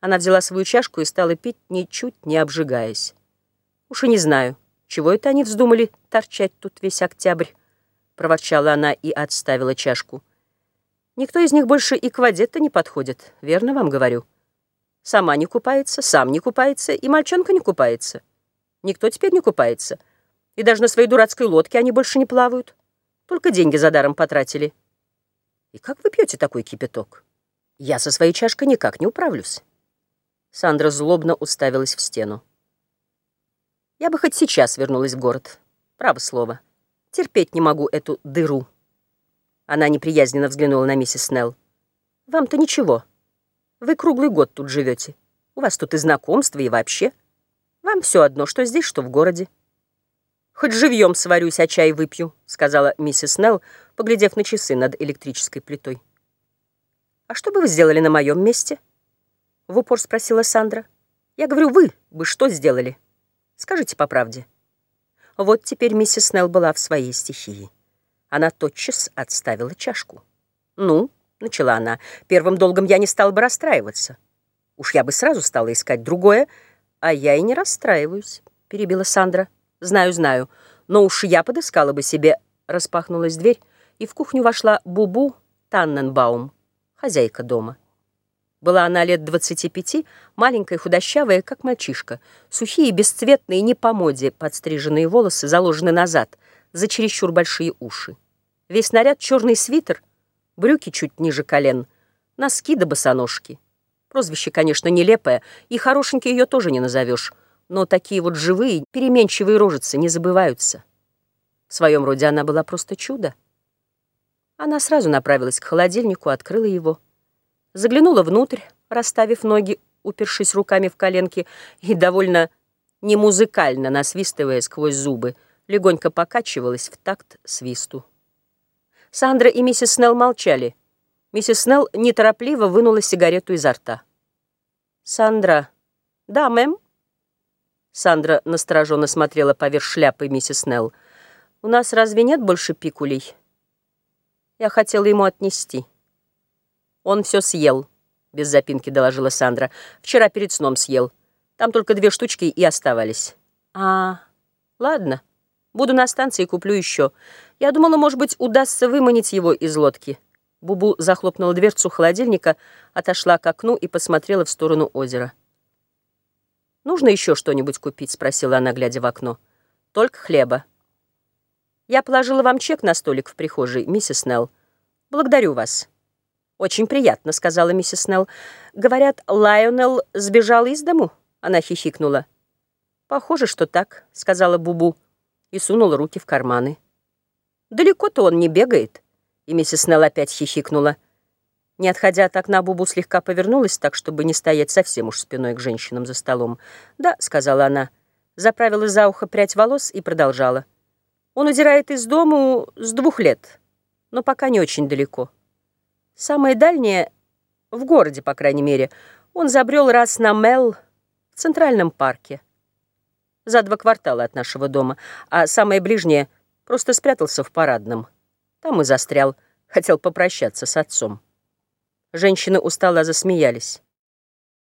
Она взяла свою чашку и стала пить, ничуть не обжигаясь. Уж и не знаю, чего это они вздумали торчать тут весь октябрь, проворчала она и отставила чашку. Никто из них больше и к воде-то не подходит, верно вам говорю. Сама не купается, сам не купается, и мальчонка не купается. Никто теперь не купается. И даже на своей дурацкой лодке они больше не плавают. Только деньги за даром потратили. И как вы пьете такой кипяток? Я со своей чашкой никак не управлюсь. Сандра злобно уставилась в стену. Я бы хоть сейчас вернулась в город. Право слово. Терпеть не могу эту дыру. Она неприязненно взглянула на миссис Снелл. Вам-то ничего. Вы круглый год тут живете. У вас тут и знакомства, и вообще. Вам все одно, что здесь, что в городе. Хоть живьем сварюсь, а чай выпью, сказала миссис Снелл, поглядев на часы над электрической плитой. А что бы вы сделали на моем месте? — в упор спросила Сандра. Я говорю, вы бы что сделали? Скажите по правде. Вот теперь миссис Снелл была в своей стихии. Она тотчас отставила чашку. «Ну», — начала она, — «первым долгом я не стала бы расстраиваться. Уж я бы сразу стала искать другое, а я и не расстраиваюсь», — перебила Сандра. «Знаю, знаю, но уж я подыскала бы себе...» Распахнулась дверь, и в кухню вошла Бубу Танненбаум, хозяйка дома. Была она лет двадцати пяти, маленькая, худощавая, как мальчишка. Сухие, бесцветные, не по моде, подстриженные волосы заложены назад, за чересчур большие уши. Весь наряд черный свитер, брюки чуть ниже колен, носки да босоножки. Прозвище, конечно, нелепое, и хорошенький ее тоже не назовешь, но такие вот живые, переменчивые рожицы не забываются. В своем роде она была просто чудо. Она сразу направилась к холодильнику, открыла его — Заглянула внутрь, расставив ноги, упершись руками в коленки, и довольно немузыкально, насвистывая сквозь зубы, легонько покачивалась в такт свисту. Сандра и миссис Снелл молчали. Миссис Снелл неторопливо вынула сигарету изо рта. «Сандра». «Да, мэм». Сандра настороженно смотрела поверх шляпы миссис Снелл. «У нас разве нет больше пикулей?» Я хотела ему отнести. «Он все съел», — без запинки доложила Сандра. «Вчера перед сном съел. Там только две штучки и оставались». «А, ладно. Буду на станции и куплю еще. Я думала, может быть, удастся выманить его из лодки». Бубу захлопнула дверцу холодильника, отошла к окну и посмотрела в сторону озера. «Нужно еще что-нибудь купить?» — спросила она, глядя в окно. «Только хлеба». «Я положила вам чек на столик в прихожей, миссис Нелл. Благодарю вас». «Очень приятно», — сказала миссис Снелл. «Говорят, Лайонел сбежал из дому?» Она хихикнула. «Похоже, что так», — сказала Бубу и сунула руки в карманы. «Далеко-то он не бегает», — и миссис Снелл опять хихикнула. Не отходя от окна, Бубу слегка повернулась так, чтобы не стоять совсем уж спиной к женщинам за столом. «Да», — сказала она, заправила за ухо прядь волос и продолжала. «Он удирает из дому с двух лет, но пока не очень далеко». Самое дальнее, в городе, по крайней мере, он забрел раз на Мел в Центральном парке. За два квартала от нашего дома, а самое ближнее просто спрятался в парадном. Там и застрял, хотел попрощаться с отцом. Женщины устало засмеялись.